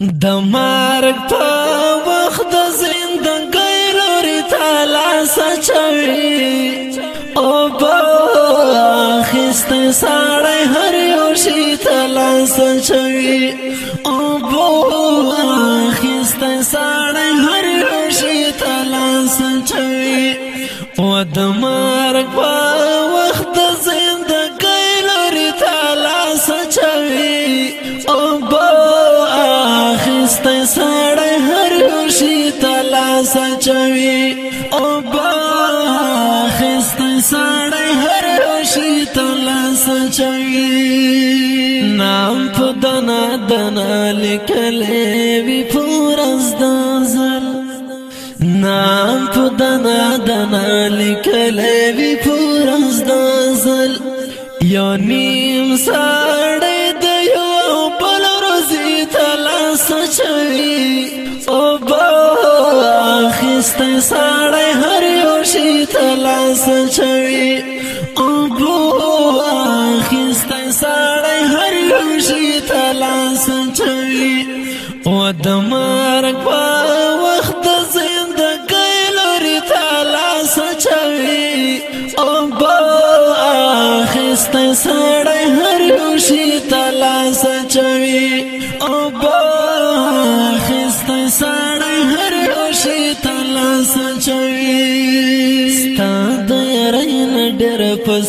د مارګ په وخت د زندان غیرور تلاس چوي او په خست ساړې هر یو شي تلاس چوي او په خست ساړې هر یو شي تلاس چوي او د مارګ په سخت سړی هر شي تلاس چوي او با خست سړی هر شي تلاس چوي نام په دنا دنا لیکلې وی پورز دزل نام په دنا دنا لیکلې وی پورز دزل یو نیم سال ساړی هر یو شي ته لاس چوي او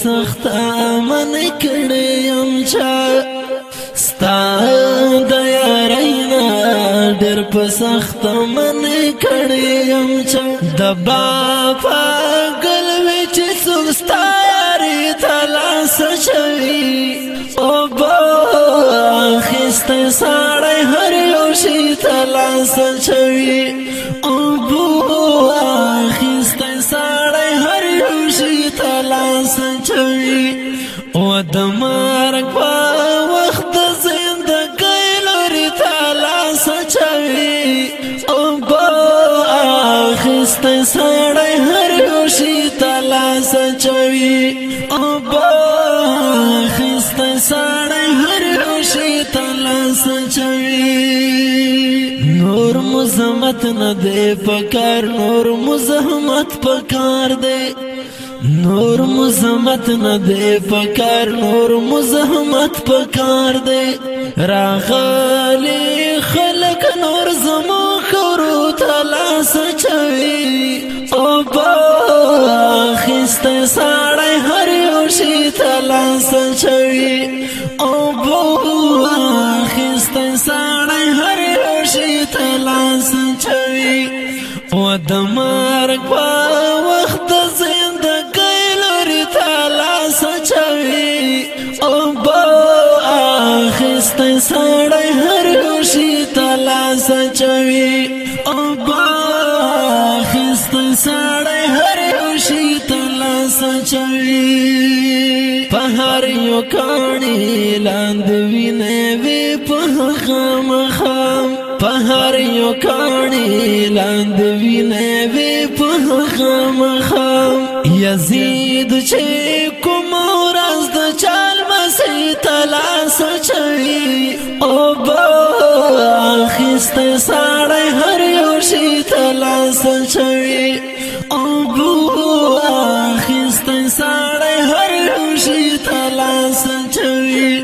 سخت امن کړې يم چا ستا د یارینا ډېر په سخت امن کړې يم چا د با پاگل وچ سستا یاري تلاس شوي او با خست ساړې هر یو شي تلاس شوي او د مرګ په وخت د زندګۍ لري تعالی سچوي او په اخست سړی هر یوشي تعالی سچوي او په اخست سړی هر یوشي تعالی سچوي نور مزمت نه دی پکار نور مزمت پکار دی نور مزمت نه دی پکار نور مزحمت پکار دی راغلی خلق نور زمو خورو تلاس چوي او با خست ساړی هر یو شي تلاس چوي او با خست ساړی هر یو شي تلاس چوي او دمان سړی هر یو شي تلاس چوي په هر یو کاڼي لاندې وینې وي په هغه مخام په هر یو کاڼي لاندې وینې وي په هغه مخام یزید چې کوم ورځ د چال مسې تلاس چوي او با خسته وي او بو اخستن سړی هر شي تلاس چوي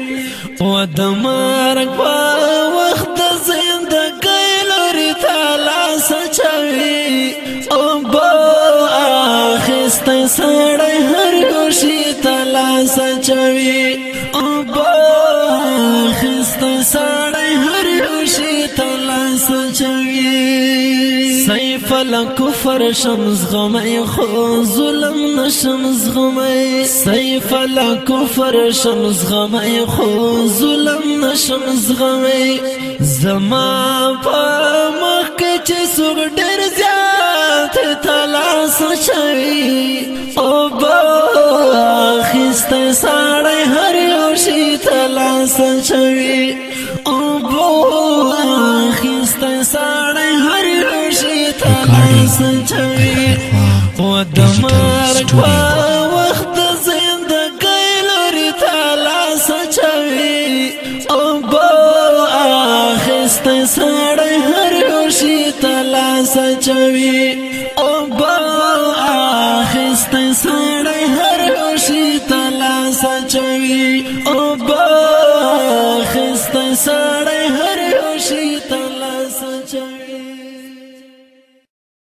او د مرګ په وخت زندګۍ لري تلاس چوي او بو اخستن سړی هر شي تلاس چوي او بو کله کفر شمس غمای خو ظلم نشم زغمای سیف لا کفر شمس غمای خو ظلم نشم زغمای زما په مخ کې چې سوګ ډېر زیات تلاش شوی او با خسته ساړی هر یو شي تلاش شوی سلټوي او د مار په وخت د زندګۍ لري تلاس چوي او بو اخست سړی هر وشي تلاس چوي او بو اخست سړی هر وشي تلاس چوي او بو اخست سړی